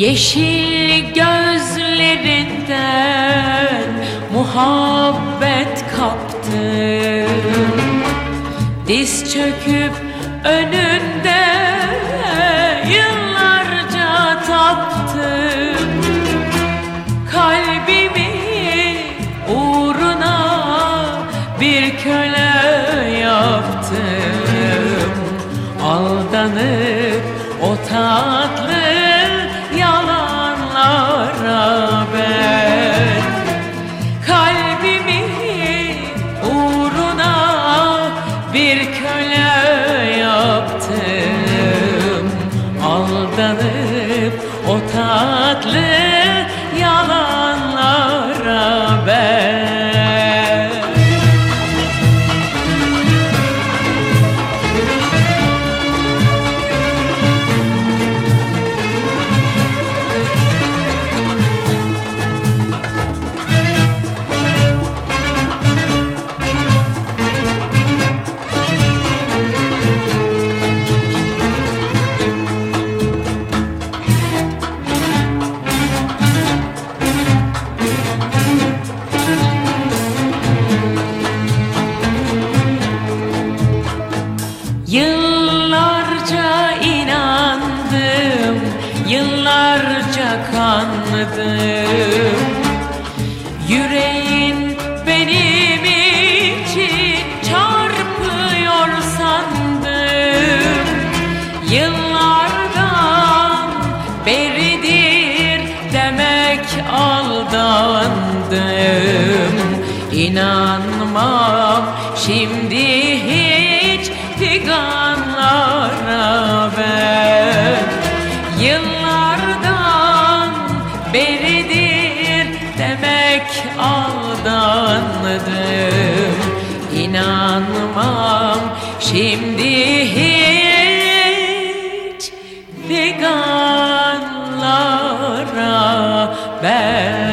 Yeşil gözlerinden muhabbet kaptım. Diz çöküp önünde yıllarca taptım Kalbimi uğruna bir köle yaptım. Aldanıp bir köle yaptım. Aldanıp o tatlı yalanlara ben Yıllarca inandım, yıllarca kandım. Yüreğin benim için çarpıyor sandım. Yıllardan beridir demek aldandım. İnanmam şimdi hiç figanlara ben Yıllardan beridir demek aldandım İnanmam şimdi hiç figanlara ben